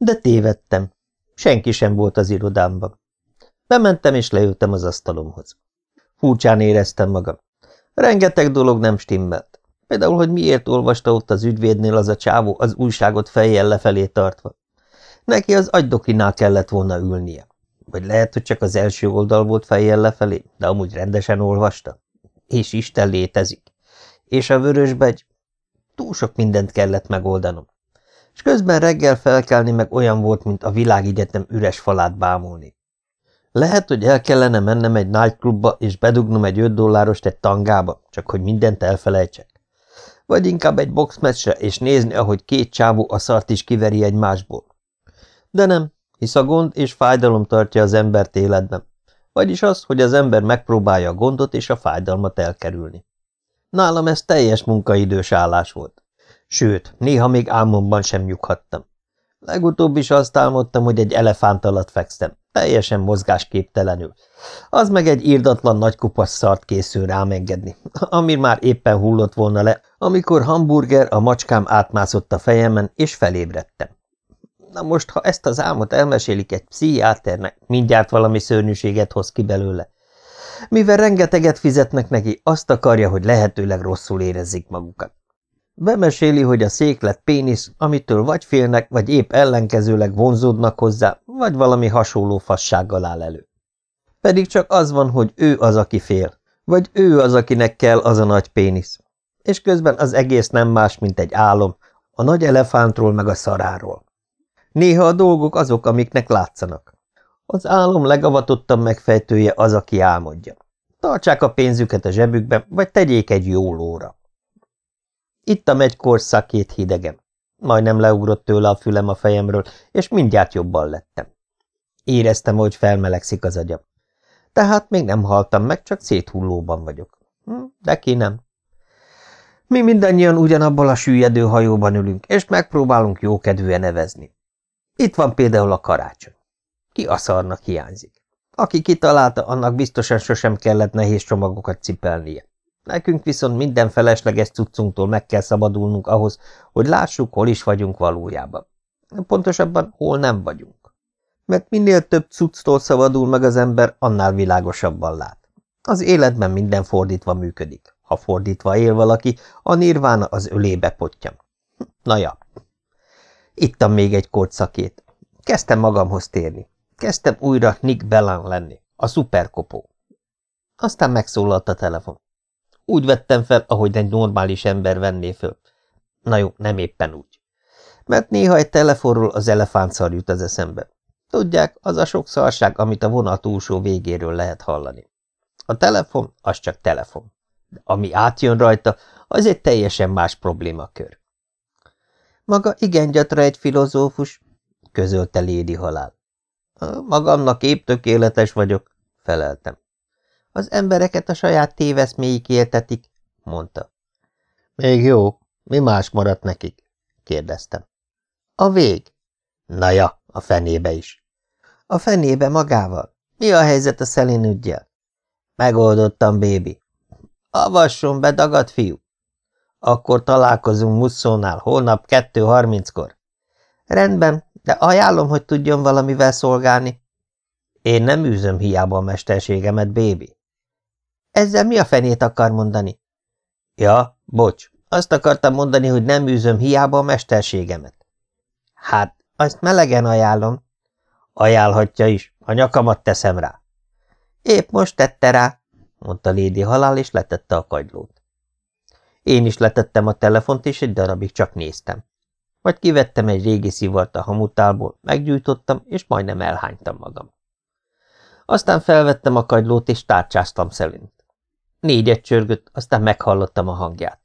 De tévedtem. Senki sem volt az irodámban. Bementem és leültem az asztalomhoz. Furcsán éreztem magam. Rengeteg dolog nem stimmelt. Például, hogy miért olvasta ott az ügyvédnél az a csávó az újságot fejjel lefelé tartva. Neki az agydoklinál kellett volna ülnie. Vagy lehet, hogy csak az első oldal volt fejjel lefelé, de amúgy rendesen olvasta. És Isten létezik. És a vörösbegy? Túl sok mindent kellett megoldanom. És közben reggel felkelni meg olyan volt, mint a világigyetem üres falát bámulni. Lehet, hogy el kellene mennem egy nightclubba, és bedugnom egy 5 dollárost egy tangába, csak hogy mindent elfelejtsek. Vagy inkább egy boxmeccsre, és nézni, ahogy két csávó a szart is kiveri egymásból. De nem, hisz a gond és fájdalom tartja az embert életben. Vagyis az, hogy az ember megpróbálja a gondot és a fájdalmat elkerülni. Nálam ez teljes munkaidős állás volt. Sőt, néha még álmomban sem nyughattam. Legutóbb is azt álmodtam, hogy egy elefánt alatt fekszem, teljesen mozgásképtelenül. Az meg egy írdatlan nagy kupasz szart készül rám engedni, ami már éppen hullott volna le, amikor hamburger a macskám átmászott a fejemen, és felébredtem. Na most, ha ezt az álmot elmesélik egy pszichiáternek, mindjárt valami szörnyűséget hoz ki belőle. Mivel rengeteget fizetnek neki, azt akarja, hogy lehetőleg rosszul érezzék magukat. Bemeséli, hogy a széklet pénisz, amitől vagy félnek, vagy épp ellenkezőleg vonzódnak hozzá, vagy valami hasonló fassággal áll elő. Pedig csak az van, hogy ő az, aki fél, vagy ő az, akinek kell az a nagy pénisz. És közben az egész nem más, mint egy álom, a nagy elefántról meg a szaráról. Néha a dolgok azok, amiknek látszanak. Az álom legavatottabb megfejtője az, aki álmodja. Tartsák a pénzüket a zsebükbe, vagy tegyék egy jó lóra. Ittam egy korszakét hidegem. Majdnem leugrott tőle a fülem a fejemről, és mindjárt jobban lettem. Éreztem, hogy felmelegszik az agyam. Tehát még nem haltam meg, csak széthullóban vagyok. Hm, de ki nem. Mi mindannyian ugyanabban a süllyedő hajóban ülünk, és megpróbálunk jókedvűen nevezni. Itt van például a karácsony. Ki a szarnak hiányzik? Aki kitalálta, annak biztosan sosem kellett nehéz csomagokat cipelnie. Nekünk viszont minden felesleges cuccunktól meg kell szabadulnunk ahhoz, hogy lássuk, hol is vagyunk valójában. Pontosabban, hol nem vagyunk. Mert minél több cucctól szabadul meg az ember, annál világosabban lát. Az életben minden fordítva működik. Ha fordítva él valaki, a nirvána az ölébe pottyam. Na ja. Ittam még egy kortszakét. Kezdtem magamhoz térni. Kezdtem újra Nick Bellan lenni, a szuperkopó. Aztán megszólalt a telefon. Úgy vettem fel, ahogy egy normális ember venné föl. Na jó, nem éppen úgy. Mert néha egy telefonról az elefántszar jut az eszembe. Tudják, az a sok szarság, amit a vonat túlsó végéről lehet hallani. A telefon, az csak telefon. De ami átjön rajta, az egy teljesen más problémakör. Maga igen gyatra egy filozófus, közölte Lédi halál. Magamnak épp tökéletes vagyok, feleltem. Az embereket a saját téveszméik éltetik, mondta. Még jó. Mi más maradt nekik? kérdeztem. A vég. Na ja, a fenébe is. A fenébe magával. Mi a helyzet a Szelin ügyjel? Megoldottam, bébi. Avasson be, dagad fiú. Akkor találkozunk Musszónál holnap 2.30-kor. Rendben, de ajánlom, hogy tudjon valamivel szolgálni. Én nem űzöm hiába a mesterségemet, bébi. Ezzel mi a fenét akar mondani? Ja, bocs, azt akartam mondani, hogy nem űzöm hiába a mesterségemet. Hát, azt melegen ajánlom. Ajánlhatja is, a nyakamat teszem rá. Épp most tette rá, mondta Lédi halál, és letette a kagylót. Én is letettem a telefont, és egy darabig csak néztem. Vagy kivettem egy régi szivart a hamutálból, meggyújtottam, és majdnem elhánytam magam. Aztán felvettem a kagylót, és tárcsáztam szerint. Négyet csörgött, aztán meghallottam a hangját.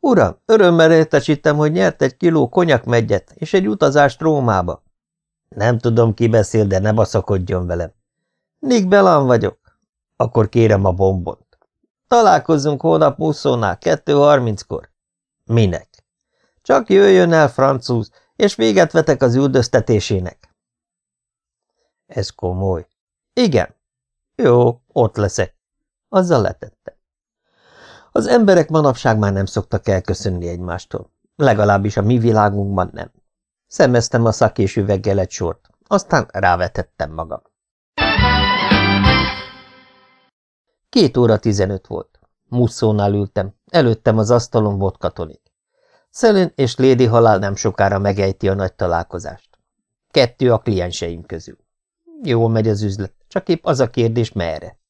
Uram, örömmel értesítem, hogy nyert egy kiló konyakmegyet és egy utazást Rómába. Nem tudom, ki beszél, de ne baszakodjon velem. Nick Belan vagyok. Akkor kérem a bombont. Találkozzunk holnap muszónál, 2.30-kor. Minek? Csak jöjjön el, francúz, és véget vetek az üldöztetésének. Ez komoly. Igen. Jó, ott leszek. Azzal letette. Az emberek manapság már nem szoktak elköszönni egymástól. Legalábbis a mi világunkban nem. Szemeztem a szakés üveggel egy sort, aztán rávetettem magam. Két óra tizenöt volt. Musszónál ültem, előttem az asztalon volt katolik. Szelin és Lady halál nem sokára megejti a nagy találkozást. Kettő a klienseim közül. Jól megy az üzlet, csak épp az a kérdés merre.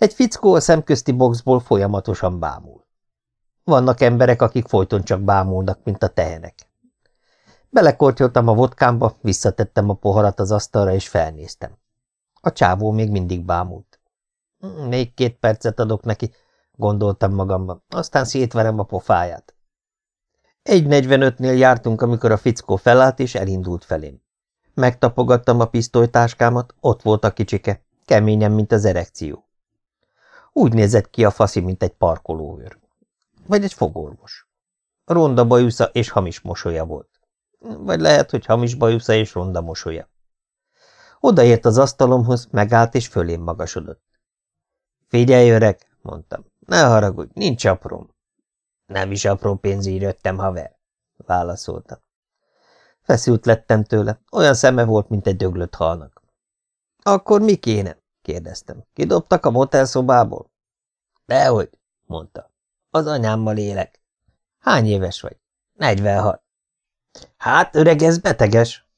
Egy fickó a szemközti boxból folyamatosan bámul. Vannak emberek, akik folyton csak bámulnak, mint a tehenek. Belekortyoltam a vodkámba, visszatettem a poharat az asztalra, és felnéztem. A csávó még mindig bámult. Még két percet adok neki, gondoltam magamban, aztán szétverem a pofáját. Egy negyvenötnél jártunk, amikor a fickó felállt és elindult felém. Megtapogattam a pisztolytáskámat, ott volt a kicsike, keményen, mint az erekció. Úgy nézett ki a faszi, mint egy parkolóőr. Vagy egy fogorvos. Ronda bajusza és hamis mosolya volt. Vagy lehet, hogy hamis bajusza és ronda mosolya. Odaért az asztalomhoz, megállt és fölém magasodott. Figyelj, öreg, mondtam, ne haragudj, nincs apróm. Nem is apró pénzért jöttem, haver, válaszoltam. Feszült lettem tőle, olyan szeme volt, mint egy döglött halnak. Akkor mi kéne? Kérdeztem. Kidobtak a motelszobából? Dehogy, mondta. Az anyámmal élek. Hány éves vagy? Negyvenhat. Hát, öreg, ez beteges.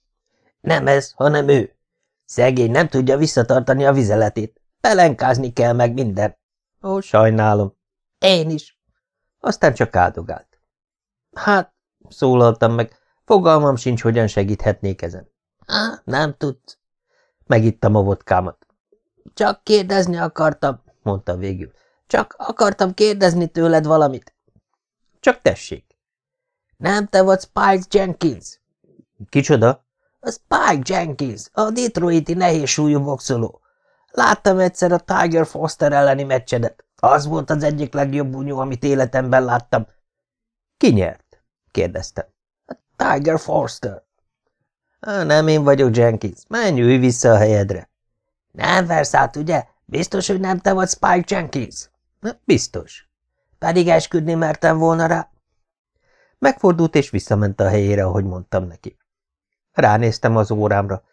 Nem ez, hanem ő. Szegény nem tudja visszatartani a vizeletét. Pelenkázni kell meg minden. Ó, sajnálom. Én is. Aztán csak áldogált. Hát, szólaltam meg, fogalmam sincs, hogyan segíthetnék ezen. Á, nem tudsz. Megittam a vodkámat. Csak kérdezni akartam, mondta végül. Csak akartam kérdezni tőled valamit. Csak tessék. Nem te vagy Spike Jenkins? Kicsoda? A Spike Jenkins, a Detroiti nehéz súlyú boxoló. Láttam egyszer a Tiger Foster elleni meccsedet. Az volt az egyik legjobb bunyó, amit életemben láttam. Ki nyert? kérdeztem. A Tiger Foster. Nem én vagyok, Jenkins. Menj, ülj vissza a helyedre. Nem versz át, ugye? Biztos, hogy nem te vagy Spike Jenkins? Biztos. Pedig esküdni mertem volna rá. Megfordult és visszament a helyére, ahogy mondtam neki. Ránéztem az órámra.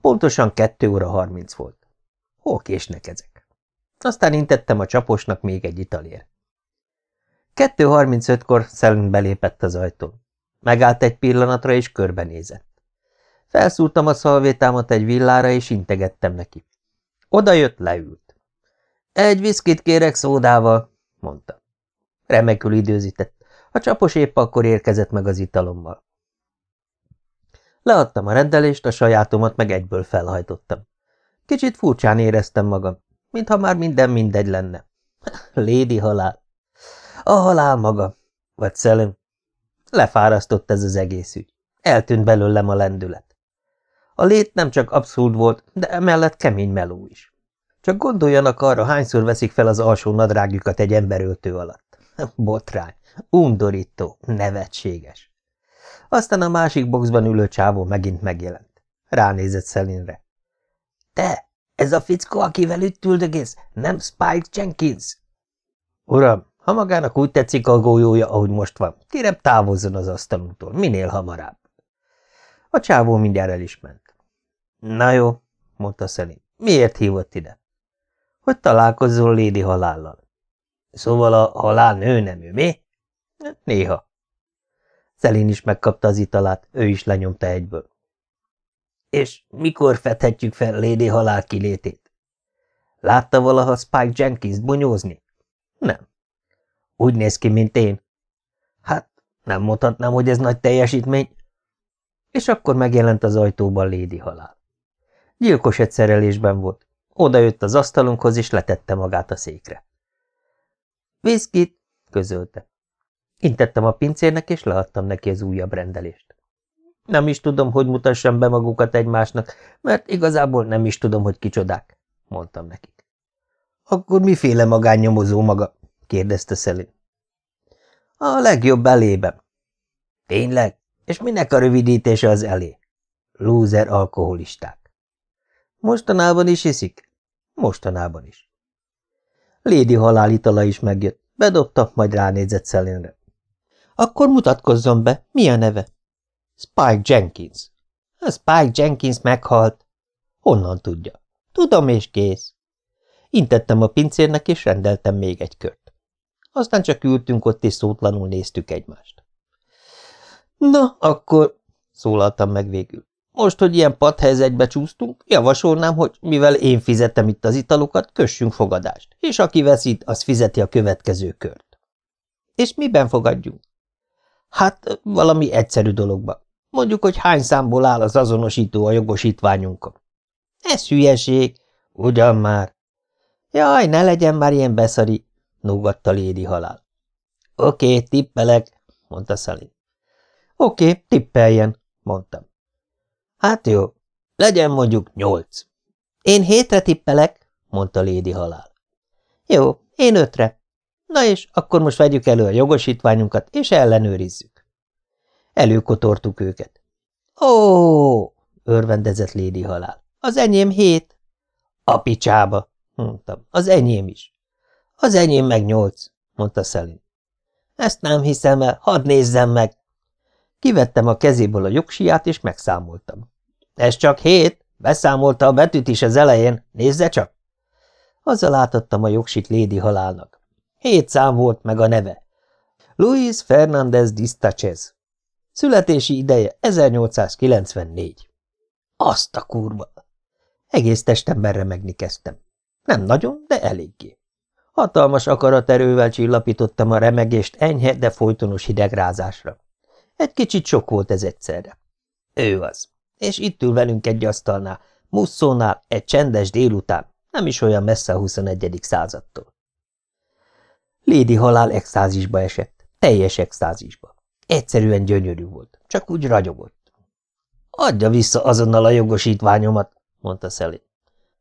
Pontosan kettő óra harminc volt. Hol késnek ezek? Aztán intettem a csaposnak még egy italér. Kettő harmincötkor Szelünk belépett az ajtón. Megállt egy pillanatra, és körbenézett. Felszúrtam a szalvétámat egy villára, és integettem neki. Oda jött, leült. Egy viszkit kérek szódával, mondta. Remekül időzített. A csapos épp akkor érkezett meg az italommal. Leadtam a rendelést, a sajátomat meg egyből felhajtottam. Kicsit furcsán éreztem magam, mintha már minden mindegy lenne. Lédi halál. A halál maga, vagy szelem. Lefárasztott ez az egész ügy. Eltűnt belőlem a lendület. A lét nem csak abszurd volt, de emellett kemény meló is. Csak gondoljanak arra, hányszor veszik fel az alsó nadrágjukat egy emberöltő alatt. Botrány, undorító, nevetséges. Aztán a másik boxban ülő csávó megint megjelent. Ránézett Szelinre. Te, ez a fickó, akivel itt üldögész, nem Spike Jenkins? Uram, ha magának úgy tetszik a golyója, ahogy most van, kérem távozzon az asztalunktól, minél hamarabb. A csávó mindjárt el is ment. Na jó, mondta Szelin, miért hívott ide? Hogy találkozzon Lédi halállal. Szóval a halál nő nem ő, mi? Néha. Szelin is megkapta az italát, ő is lenyomta egyből. És mikor fedhetjük fel Lady halál kilétét? Látta valaha Spike Jenkins bunyózni? Nem. Úgy néz ki, mint én. Hát, nem mondhatnám, hogy ez nagy teljesítmény. És akkor megjelent az ajtóban Lady halál. Gyilkos egy szerelésben volt. Oda jött az asztalunkhoz, és letette magát a székre. Viszkit, közölte. Intettem a pincérnek, és leadtam neki az újabb rendelést. Nem is tudom, hogy mutassam be magukat egymásnak, mert igazából nem is tudom, hogy kicsodák, mondtam nekik. Akkor miféle magánnyomozó maga? kérdezte Szelin. A legjobb elében. Tényleg? És minek a rövidítése az elé? Lúzer alkoholisták. Mostanában is iszik? Mostanában is. Lédi halálitala is megjött. Bedobta, majd ránézett Szelinre. Akkor mutatkozzon be, mi a neve? Spike Jenkins. A Spike Jenkins meghalt. Honnan tudja? Tudom, és kész. Intettem a pincérnek, és rendeltem még egy kört. Aztán csak ültünk ott, és szótlanul néztük egymást. Na, akkor, szólaltam meg végül. Most, hogy ilyen padhelyzetbe csúsztunk, javasolnám, hogy mivel én fizetem itt az italokat, kössünk fogadást, és aki veszít, az fizeti a következő kört. És miben fogadjunk? Hát, valami egyszerű dologba. Mondjuk, hogy hány számból áll az azonosító a jogosítványunkon. Ez hülyeség. Ugyan már. Jaj, ne legyen már ilyen beszari, nógatta Lédi halál. Oké, tippelek, mondta Szalin. Oké, tippeljen, mondtam. Hát jó, legyen mondjuk nyolc. Én hétre tippelek, mondta Lédi halál. Jó, én ötre. Na és akkor most vegyük elő a jogosítványunkat, és ellenőrizzük. Előkotortuk őket. Ó, örvendezett Lédi halál. Az enyém hét. A picsába, mondtam. Az enyém is. Az enyém meg nyolc, mondta Szelin. Ezt nem hiszem el, hadd nézzem meg. Kivettem a kezéből a jogsiát, és megszámoltam. Ez csak hét, beszámolta a betűt is az elején, nézze csak. Azzal átadtam a jogsit Lédi halálnak. Hét szám volt meg a neve. Luis Fernández Distachez. Születési ideje 1894. Azt a kurva! Egész testemben megni kezdtem. Nem nagyon, de eléggé. Hatalmas akaraterővel csillapítottam a remegést enyhe, de folytonos hidegrázásra. Egy kicsit sok volt ez egyszerre. Ő az. És itt ül velünk egy asztalnál, Musszónál, egy csendes délután, nem is olyan messze a 21. századtól. Lédi halál extázisba esett, teljes extázisba. Egyszerűen gyönyörű volt, csak úgy ragyogott. Adja vissza azonnal a jogosítványomat, mondta Szelé.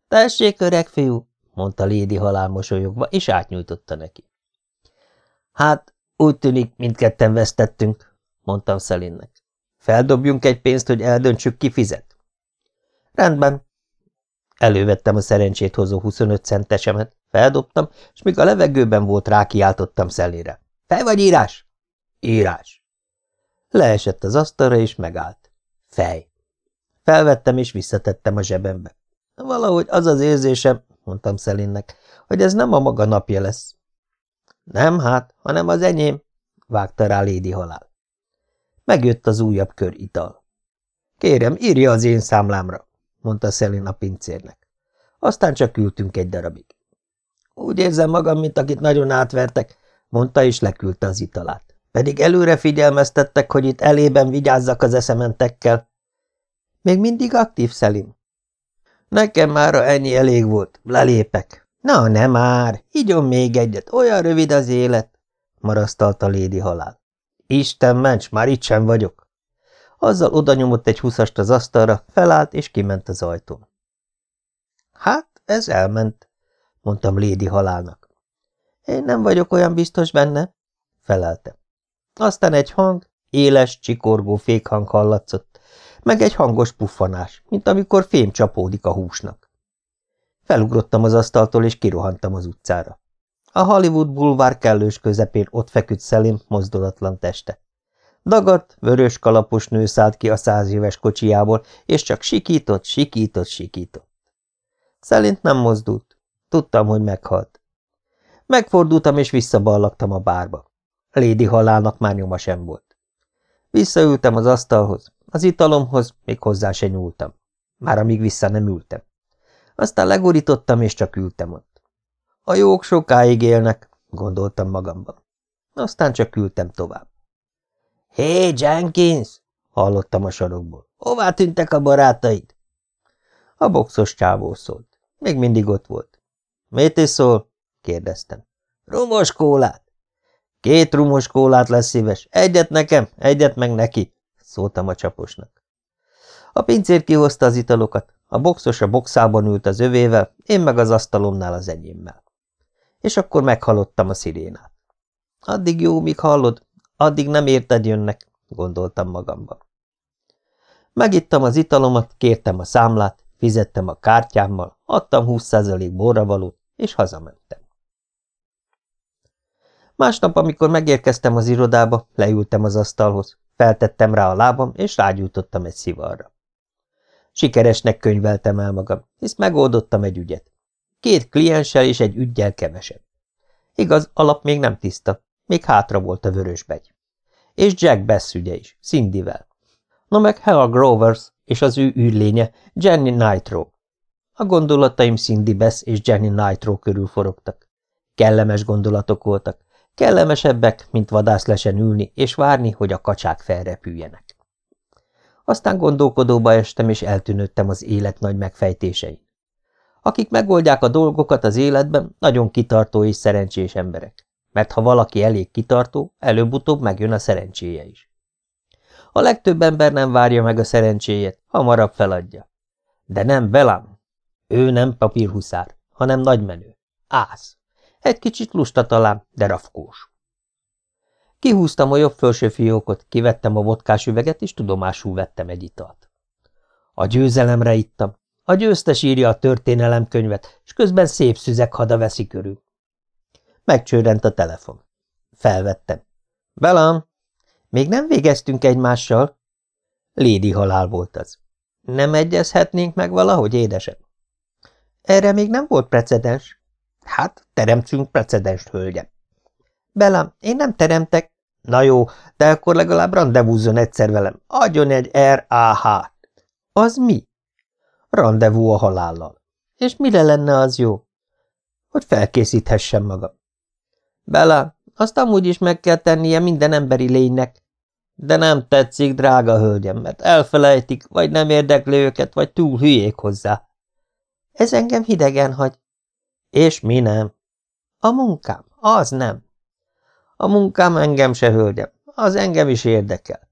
Tessék, öreg fiú, mondta Lédi halál mosolyogva, és átnyújtotta neki. Hát, úgy tűnik, mindketten vesztettünk, mondtam Szelinnek. Feldobjunk egy pénzt, hogy eldöntsük, ki fizet. Rendben. Elővettem a szerencsét hozó 25 centesemet, feldobtam, és míg a levegőben volt, rákiáltottam Szelére. Fel vagy írás? Írás. Leesett az asztalra, és megállt. Fej. Felvettem, és visszatettem a zsebembe. Valahogy az az érzésem, mondtam Szelinnek, hogy ez nem a maga napja lesz. Nem hát, hanem az enyém, vágta rá Lédi halál. Megjött az újabb kör ital. Kérem, írja az én számlámra, mondta Szelin a pincérnek. Aztán csak ültünk egy darabig. Úgy érzem magam, mint akit nagyon átvertek, mondta, és leküldte az italát. Pedig előre figyelmeztettek, hogy itt elében vigyázzak az eszementekkel. Még mindig aktív, Szelim? Nekem már ennyi elég volt, lelépek. Na, nem már, igyon még egyet, olyan rövid az élet, marasztalta Lédi halál. Isten ments, már itt sem vagyok. Azzal oda nyomott egy húszast az asztalra, felállt és kiment az ajtón. Hát, ez elment, mondtam Lédi halálnak. Én nem vagyok olyan biztos benne, feleltem. Aztán egy hang, éles, csikorgó fékhang hallatszott, meg egy hangos puffanás, mint amikor fém csapódik a húsnak. Felugrottam az asztaltól, és kirohantam az utcára. A Hollywood bulvár kellős közepén ott feküdt Szelim mozdulatlan teste. Dagadt, vörös kalapos nő szállt ki a száz éves kocsijából, és csak sikított, sikított, sikított. Szelint nem mozdult. Tudtam, hogy meghalt. Megfordultam, és visszaballagtam a bárba. Lédi halálnak már nyoma sem volt. Visszaültem az asztalhoz, az italomhoz még hozzá se nyúltam. Már amíg vissza nem ültem. Aztán legurítottam, és csak ültem ott. A jók sokáig élnek, gondoltam magamban. Aztán csak ültem tovább. Hé, hey, Jenkins! hallottam a sarokból. Hová tűntek a barátaid? A boxos csávó szólt. Még mindig ott volt. Mit is szól? kérdeztem. Rumos kólát. Két rumos kólát lesz szíves. Egyet nekem, egyet meg neki, szóltam a csaposnak. A pincér kihozta az italokat, a boxos a boxában ült az övével, én meg az asztalomnál az enyémmel. És akkor meghalottam a szirénát. Addig jó, míg hallod, addig nem érted jönnek, gondoltam magamban. Megittam az italomat, kértem a számlát, fizettem a kártyámmal, adtam 20% borravalót, és hazamentem. Másnap, amikor megérkeztem az irodába, leültem az asztalhoz, Feltettem rá a lábam, és rágyújtottam egy szivarra. Sikeresnek könyveltem el magam, hisz megoldottam egy ügyet. Két klienssel és egy ügyel kevesebb. Igaz, alap még nem tiszta, még hátra volt a vörösbegy. És Jack Bass ügye is, Cindyvel. No meg Hella Grovers és az ő űrlénye, Jenny Nitro. A gondolataim Cindy Bass és Jenny Nitro körül forogtak. Kellemes gondolatok voltak, kellemesebbek, mint vadászlesen ülni és várni, hogy a kacsák felrepüljenek. Aztán gondolkodóba estem, és eltűnődtem az élet nagy megfejtésein. Akik megoldják a dolgokat az életben, nagyon kitartó és szerencsés emberek, mert ha valaki elég kitartó, előbb-utóbb megjön a szerencséje is. A legtöbb ember nem várja meg a szerencséjét, hamarabb feladja. De nem velem. Ő nem papírhuszár, hanem nagymenő. Ász. Egy kicsit lusta talán, de rafkós. Kihúztam a jobb felső fiókot, kivettem a vodkás üveget, és tudomásul vettem egy italt. A győzelemre ittam. A győztes írja a történelemkönyvet, és közben szép szüzek hada veszi körül. Megcsőrent a telefon. Felvettem. Belam, még nem végeztünk egymással? Lédi halál volt az. Nem egyezhetnénk meg valahogy, édesem? Erre még nem volt precedens. Hát, teremtsünk precedens, hölgyem. Belam, én nem teremtek. Na jó, de akkor legalább rendezvúzzon egyszer velem. Adjon egy R.A.H. Az mi? Rendezvú a halállal. És mire lenne az jó? Hogy felkészíthessem magam. Bela, azt amúgy is meg kell tennie minden emberi lénynek. De nem tetszik, drága hölgyem, mert elfelejtik, vagy nem érdekli őket, vagy túl hülyék hozzá. Ez engem hidegen hagy. És mi nem? A munkám, az nem. A munkám engem se, hölgyem, az engem is érdekel.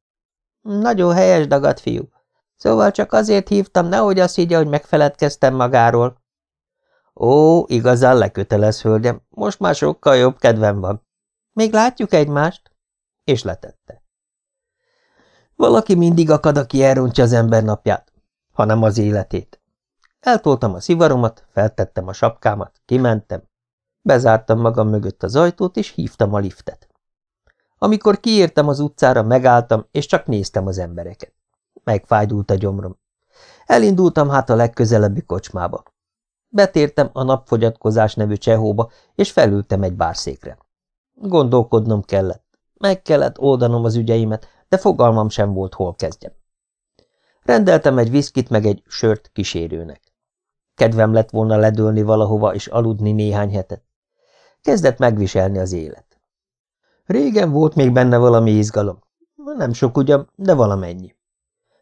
Nagyon helyes dagad, fiú. Szóval csak azért hívtam, nehogy azt higgye, hogy megfeledkeztem magáról. Ó, igazán lekötelez, hölgyem, most már sokkal jobb kedvem van. Még látjuk egymást? És letette. Valaki mindig akad, aki elrontja az ember napját, hanem az életét. Eltoltam a szivaromat, feltettem a sapkámat, kimentem, bezártam magam mögött az ajtót, és hívtam a liftet. Amikor kiértem az utcára, megálltam, és csak néztem az embereket. Megfájdult a gyomrom. Elindultam hát a legközelebbi kocsmába. Betértem a napfogyatkozás nevű csehóba, és felültem egy bárszékre. Gondolkodnom kellett. Meg kellett oldanom az ügyeimet, de fogalmam sem volt, hol kezdjem. Rendeltem egy viszkit meg egy sört kísérőnek. Kedvem lett volna ledőlni valahova és aludni néhány hetet. Kezdett megviselni az élet. Régen volt még benne valami izgalom. Nem sok ugyan, de valamennyi.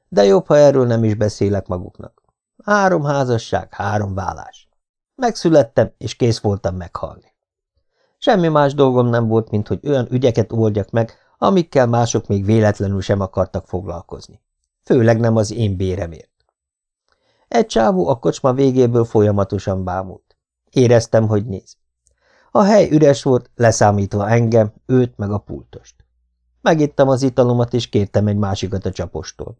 De jobb, ha erről nem is beszélek maguknak. Három házasság, három vállás. Megszülettem, és kész voltam meghalni. Semmi más dolgom nem volt, mint hogy olyan ügyeket oldjak meg, amikkel mások még véletlenül sem akartak foglalkozni. Főleg nem az én béremért. Egy csávó a kocsma végéből folyamatosan bámult. Éreztem, hogy néz. A hely üres volt, leszámítva engem, őt meg a pultost. Megittem az italomat, és kértem egy másikat a csapostól.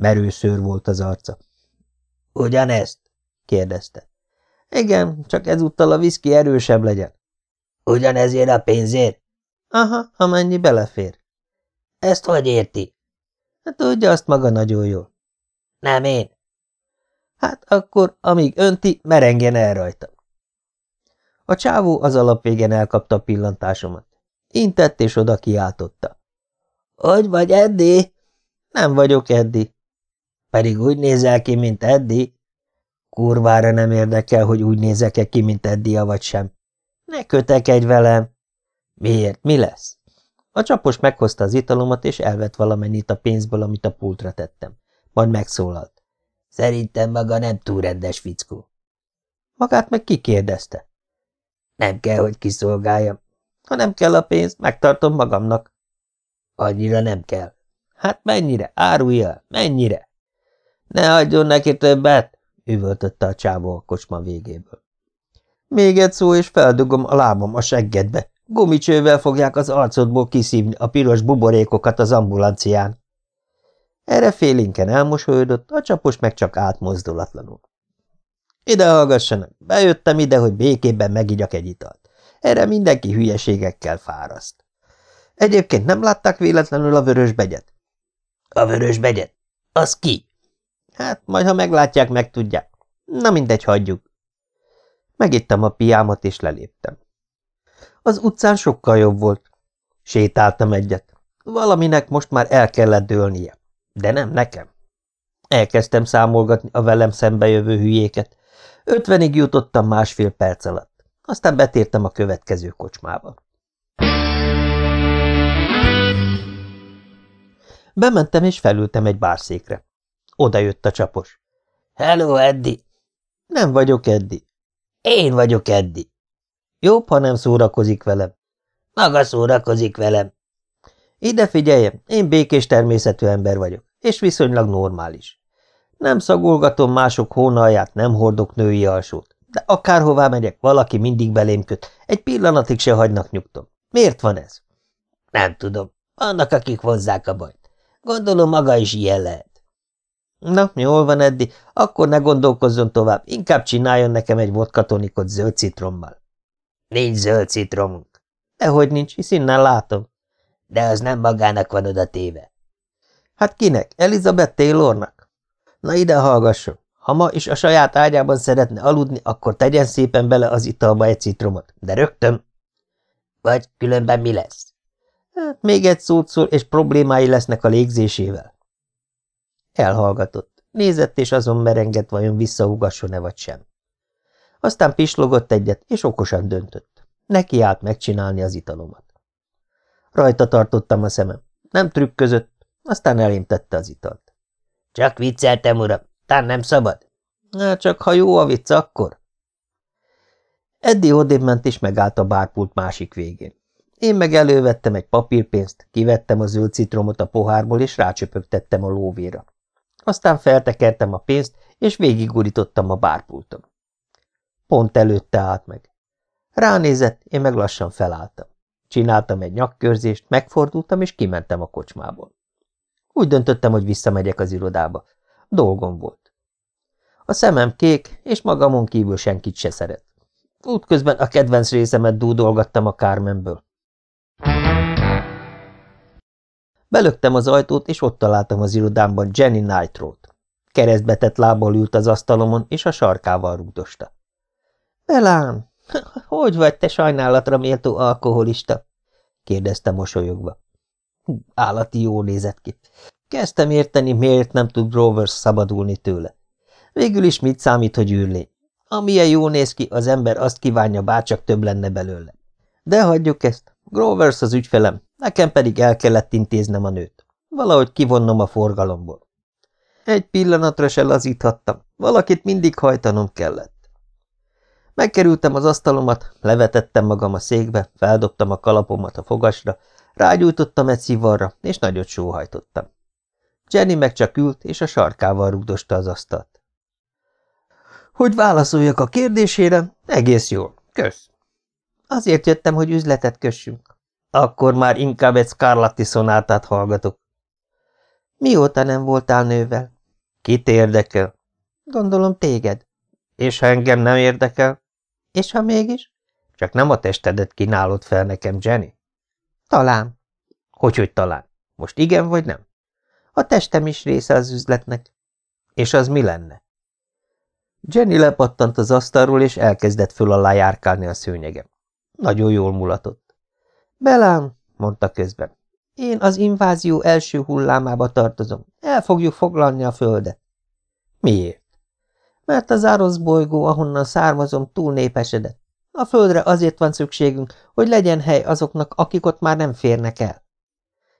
Merőszőr volt az arca. – Ugyanezt? – kérdezte. – Igen, csak ezúttal a viszki erősebb legyen. – Ugyanezért a pénzért? – Aha, amennyi belefér. – Ezt hogy érti? – Hát tudja azt maga nagyon jól. – Nem én. – Hát akkor, amíg önti, merengjen el rajta. A csávó az alapvégen elkapta a pillantásomat. Intett és oda kiáltotta. – Hogy vagy, Eddi? – Nem vagyok, Eddi. Pedig úgy nézel ki, mint Eddi. Kurvára nem érdekel, hogy úgy nézek-e ki, mint Eddi, vagy sem. Ne kötekedj velem. Miért? Mi lesz? A csapos meghozta az italomat, és elvett valamennyit a pénzből, amit a pultra tettem. Majd megszólalt. Szerintem maga nem túl rendes fickó. Magát meg kikérdezte. Nem kell, hogy kiszolgáljam. Ha nem kell a pénz, megtartom magamnak. Annyira nem kell. Hát mennyire? Árulj el, mennyire? Ne adjon neki többet, üvöltötte a csávó a kocsma végéből. Még egy szó, és feldugom a lábam a seggedbe. Gumicsővel fogják az arcodból kiszívni a piros buborékokat az ambulancián. Erre félinken elmosolyodott, a csapos meg csak átmozdulatlanul. Ide hallgassanak, bejöttem ide, hogy békében megigyak egy italt. Erre mindenki hülyeségekkel fáraszt. Egyébként nem látták véletlenül a vörös begyet? A vörös begyet? Az ki? Hát, majd ha meglátják, megtudják. Na mindegy, hagyjuk. Megittem a piámat, és leléptem. Az utcán sokkal jobb volt. Sétáltam egyet. Valaminek most már el kellett dőlnie. De nem nekem. Elkezdtem számolgatni a velem szembejövő hülyéket. Ötvenig jutottam másfél perc alatt. Aztán betértem a következő kocsmába. Bementem és felültem egy bárszékre. Oda jött a csapos. – Hello, Eddi! – Nem vagyok Eddi. – Én vagyok Eddi. – Jobb, ha nem szórakozik velem. – Maga szórakozik velem. – Ide figyeljem, én békés természetű ember vagyok, és viszonylag normális. Nem szagolgatom mások hónalját, nem hordok női alsót, de akárhová megyek, valaki mindig belém köt, egy pillanatig se hagynak nyugtom. Miért van ez? – Nem tudom. Vannak, akik hozzák a bajt. Gondolom maga is ilyen lehet. Na, jól van, Eddi, akkor ne gondolkozzon tovább, inkább csináljon nekem egy vodkatonikot zöld citrommal. Nincs zöld citromunk. Dehogy nincs, hisz innen látom. De az nem magának van oda téve. Hát kinek? Elizabeth Taylornak? Na ide hallgasson. Ha ma is a saját ágyában szeretne aludni, akkor tegyen szépen bele az italba egy citromot, de rögtön. Vagy különben mi lesz? Hát még egy szót szól, és problémái lesznek a légzésével. Elhallgatott. Nézett, és azon merengett, vajon visszaugasson-e vagy sem. Aztán pislogott egyet, és okosan döntött. Neki állt megcsinálni az italomat. Rajta tartottam a szemem. Nem trükközött, aztán elém az italt. Csak vicceltem, uram. Tán nem szabad? Hát csak ha jó a vicc, akkor. Eddi odébb ment, és megállt a bárpult másik végén. Én meg elővettem egy papírpénzt, kivettem a zöld citromot a pohárból, és rácsöpögtettem a lóvéra. Aztán feltekertem a pénzt, és végigurítottam a bárpulton. Pont előtte állt meg. Ránézett, én meg lassan felálltam. Csináltam egy nyakkörzést, megfordultam, és kimentem a kocsmából. Úgy döntöttem, hogy visszamegyek az irodába. Dolgom volt. A szemem kék, és magamon kívül senkit se szeret. Útközben a kedvenc részemet dúdolgattam a Carmenből. Belöktem az ajtót, és ott találtam az irodámban Jenny Nightrot. Keresztbetett lábbal ült az asztalomon, és a sarkával rúdosta. – Belám, hogy vagy te sajnálatra méltó alkoholista? – kérdezte mosolyogva. Állati jó nézett ki. Kezdtem érteni, miért nem tud Grovers szabadulni tőle. Végül is mit számít, hogy űrlény? Amilyen jó néz ki, az ember azt kívánja, bárcsak több lenne belőle. De hagyjuk ezt. Grovers az ügyfelem, nekem pedig el kellett intéznem a nőt. Valahogy kivonnom a forgalomból. Egy pillanatra se lazíthattam, valakit mindig hajtanom kellett. Megkerültem az asztalomat, levetettem magam a székbe, feldobtam a kalapomat a fogasra, rágyújtottam egy szivarra, és nagyot sóhajtottam. Jenny meg csak ült, és a sarkával rúgdosta az asztalt. Hogy válaszoljak a kérdésére? Egész jól. Kösz. Azért jöttem, hogy üzletet kössünk. Akkor már inkább egy Scarlatti szonátát hallgatok. Mióta nem voltál nővel? Kit érdekel? Gondolom téged. És ha engem nem érdekel? És ha mégis? Csak nem a testedet kínálod fel nekem, Jenny? Talán. Hogy, hogy talán? Most igen vagy nem? A testem is része az üzletnek. És az mi lenne? Jenny lepattant az asztalról, és elkezdett föl alá járkálni a szőnyegem. Nagyon jól mulatott. Belám, mondta közben, én az invázió első hullámába tartozom. El fogjuk foglalni a földet. Miért? Mert az árosz bolygó, ahonnan származom, túl népesedett. A földre azért van szükségünk, hogy legyen hely azoknak, akik ott már nem férnek el.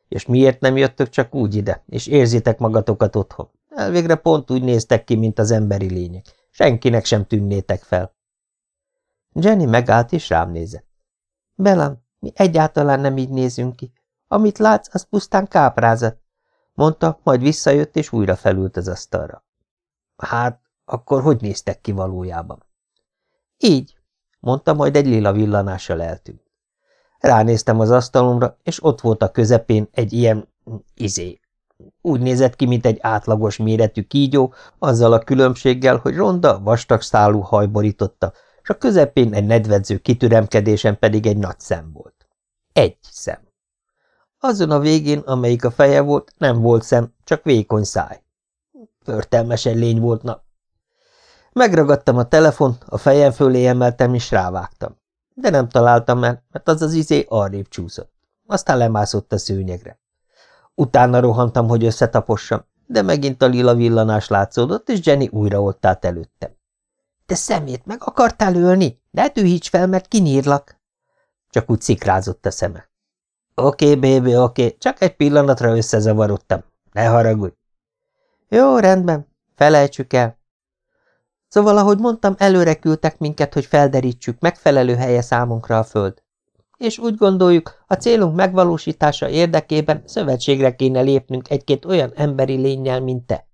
És miért nem jöttök csak úgy ide, és érzitek magatokat otthon? Elvégre pont úgy néztek ki, mint az emberi lények. Senkinek sem tűnnétek fel. Jenny megállt, és rám nézett. Belam, mi egyáltalán nem így nézünk ki. Amit látsz, az pusztán káprázat, mondta, majd visszajött, és újra felült az asztalra. Hát, akkor hogy néztek ki valójában? Így, mondta, majd egy lila villanással eltűnt. Ránéztem az asztalomra, és ott volt a közepén egy ilyen izé. Úgy nézett ki, mint egy átlagos méretű kígyó, azzal a különbséggel, hogy ronda, vastag szálú haj borította, a közepén egy nedvedző kitüremkedésen pedig egy nagy szem volt. Egy szem. Azon a végén, amelyik a feje volt, nem volt szem, csak vékony száj. Förtelmesen lény volt, na. Megragadtam a telefont, a fejem fölé emeltem, és rávágtam. De nem találtam el, mert az az izé arrébb csúszott. Aztán lemászott a szőnyegre. Utána rohantam, hogy összetapossam, de megint a lila villanás látszódott, és Jenny újra ott állt előttem. – Te szemét meg akartál ölni? Ne tűhíts fel, mert kinyírlak! Csak úgy szikrázott a szeme. Oké, okay, bébi, oké, csak egy pillanatra összezavarodtam. Ne haragudj. Jó, rendben, felejtsük el. Szóval, ahogy mondtam, előre küldtek minket, hogy felderítsük, megfelelő helye számunkra a föld. És úgy gondoljuk, a célunk megvalósítása érdekében szövetségre kéne lépnünk egy-két olyan emberi lényel, mint te.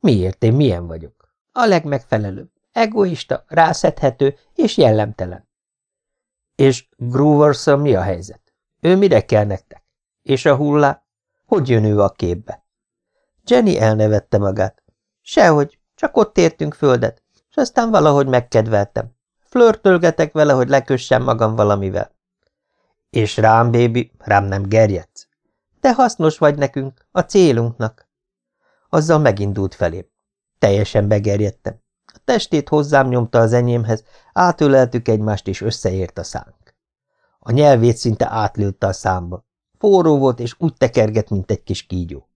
Miért én milyen vagyok? A legmegfelelőbb, egoista, rászedhető és jellemtelen. És groover mi a helyzet? Ő mire kell nektek? És a hullá? Hogy jön ő a képbe? Jenny elnevette magát. Sehogy, csak ott értünk földet, és aztán valahogy megkedveltem. Flörtölgetek vele, hogy lekössem magam valamivel. És rám, bébi, rám nem gerjedsz. Te hasznos vagy nekünk, a célunknak. Azzal megindult felém. Teljesen begerjedtem. A testét hozzám nyomta az enyémhez, átöleltük egymást, és összeért a szánk. A nyelvét szinte átlőtte a számba. Forró volt, és úgy tekerget, mint egy kis kígyó.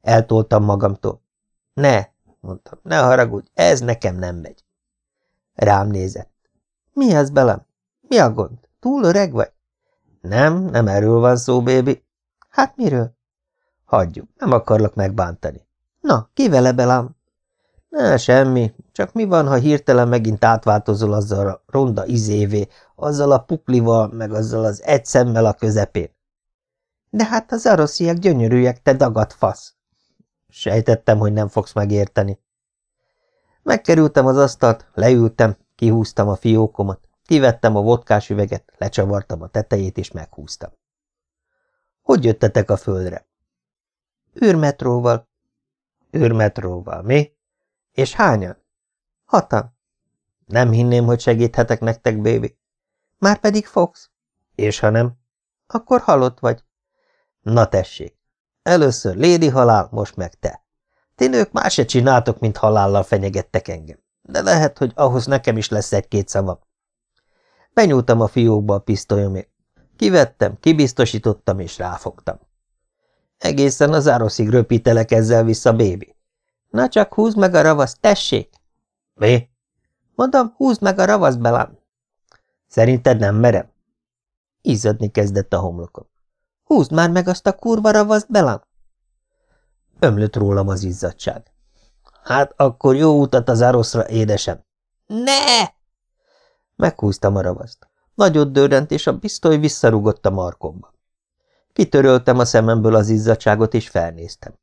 Eltoltam magamtól. Ne, mondtam, ne haragudj, ez nekem nem megy. Rám nézett. Mi ez belem? Mi a gond? Túl öreg vagy? Nem, nem erről van szó, bébi. Hát miről? Hagyjuk, nem akarlak megbántani. Na, ki vele belám? Ne, semmi, csak mi van, ha hirtelen megint átváltozol azzal a ronda izévé, azzal a puklival, meg azzal az egy szemmel a közepén? De hát az arosziak gyönyörűek, te dagadt fasz. Sejtettem, hogy nem fogsz megérteni. Megkerültem az asztalt, leültem, kihúztam a fiókomat, kivettem a vodkás üveget, lecsavartam a tetejét és meghúztam. Hogy jöttetek a földre? Őrmetróval. Őrmetróval, mi? És hányan? Hatan. Nem hinném, hogy segíthetek nektek, bébi. Már pedig fogsz. És ha nem? Akkor halott vagy. Na tessék. Először Lédi halál, most meg te. Ti nők más se csináltok, mint halállal fenyegettek engem. De lehet, hogy ahhoz nekem is lesz egy-két szava. Benyúltam a fiókba a pisztolyomért. Kivettem, kibiztosítottam és ráfogtam. Egészen az ároszig röpítelek ezzel vissza, bébi. Na csak húzd meg a ravaszt, tessék! Mi? Mondom, húzd meg a ravasz belám. Szerinted nem merem? Izzadni kezdett a homlokom. Húzd már meg azt a kurva ravaszt belám. Ömlött rólam az izzadság. Hát akkor jó utat az aroszra, édesem. Ne! Meghúztam a ravaszt. Nagyot dörrent, és a pisztoly visszarugott a markomba. Kitöröltem a szememből az izzadságot, és felnéztem.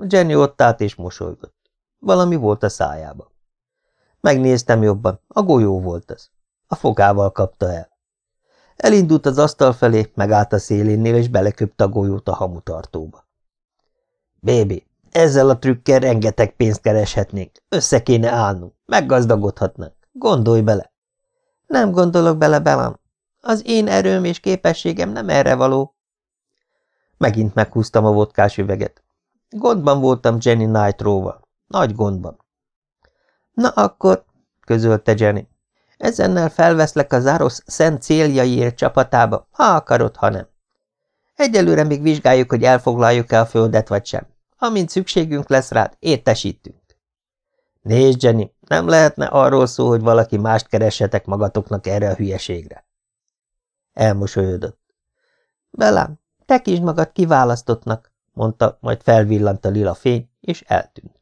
Jenny ott állt és mosolygott. Valami volt a szájába. Megnéztem jobban, a golyó volt az. A fogával kapta el. Elindult az asztal felé, megállt a szélénnél, és beleköpte a golyót a hamutartóba. Bébi, ezzel a trükkel rengeteg pénzt kereshetnénk. Össze kéne állnunk, meggazdagodhatnánk. Gondolj bele. Nem gondolok bele, Belam. Az én erőm és képességem nem erre való. Megint meghúztam a vodkás üveget. Gondban voltam Jenny Nightroval. Nagy gondban. Na akkor, közölte Jenny, ezennel felveszlek az Arosz szent céljaiért csapatába, ha akarod, ha nem. Egyelőre még vizsgáljuk, hogy elfoglaljuk-e a földet, vagy sem. Amint szükségünk lesz rád, értesítünk. Nézd, Jenny, nem lehetne arról szó, hogy valaki mást keressetek magatoknak erre a hülyeségre. Elmosolyodott. Belám, tekítsd magad kiválasztottnak, mondta, majd felvillant a lila fény, és eltűnt.